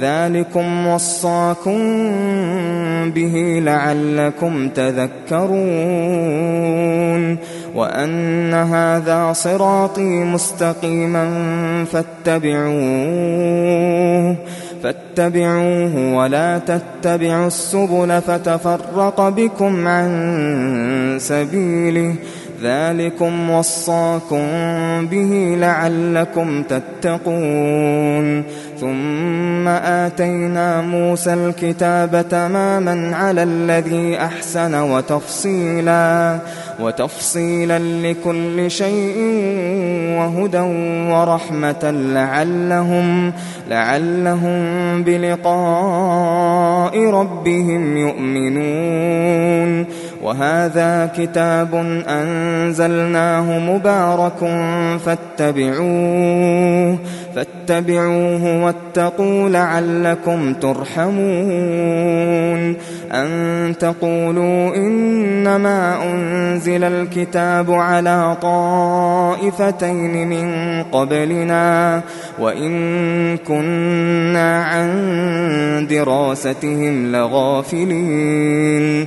ذلكم وصاكم به لعلكم تذكرون وأن هذا صراطي مستقيما فاتبعوه فاتبعوه ولا تتبعوا السبل فتفرق بكم عن سبيله ذلكم وصاكم به لعلكم تتقون ثم آتينا موسى الكتاب تماما على الذي أحسن وتفصيلا وتفصيلا لكل شيء وهدى ورحمة لعلهم لعلهم بلقاء ربهم يؤمنون وهذا كتاب أنزلناه مبارك فاتبعوه فاتبعوه واتقوا لعلكم ترحمون أن تقولوا إنما أنزل الكتاب على طائفتين من قبلنا وإن كنا عن دراستهم لغافلين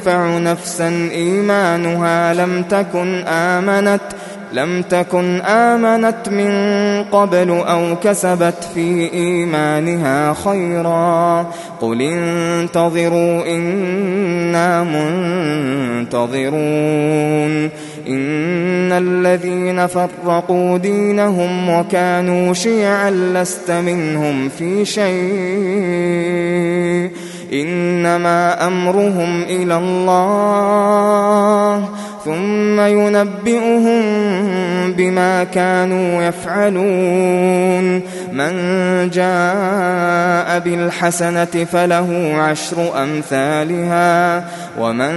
ينفع نفسا إيمانها. لم تكن آمنت لم تكن آمنت من قبل أو كسبت في إيمانها خيرا. قل انتظروا إنا منتظرون. إن الذين فرقوا دينهم وكانوا شيعا لست منهم في شيء. إنما أمرهم إلى الله ثم ينبئهم بما كانوا يفعلون. من جاء بالحسنة فله عشر أمثالها ومن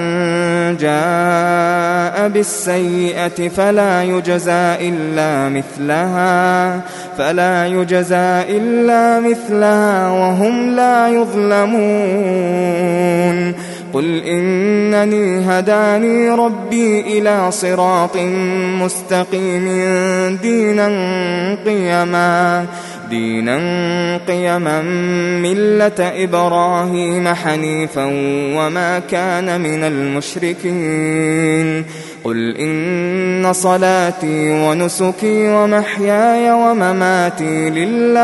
جاء بالسيئة فلا يجزى إلا مثلها فلا يجزى إلا مثلها وهم لا يظلمون. قل إنني هداني ربي إلى صراط مستقيم دينا قيما دينا قيما ملة إبراهيم حنيفا وما كان من المشركين. قل إن صلاتي ونسكي ومحياي ومماتي لله.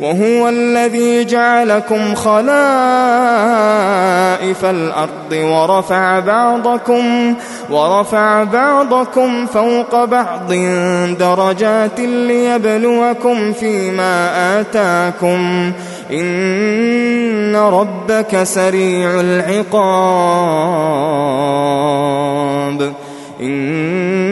وهو الذي جعلكم خلائف الأرض ورفع بعضكم ورفع بعضكم فوق بعض درجات ليبلوكم فيما آتاكم إن ربك سريع العقاب إن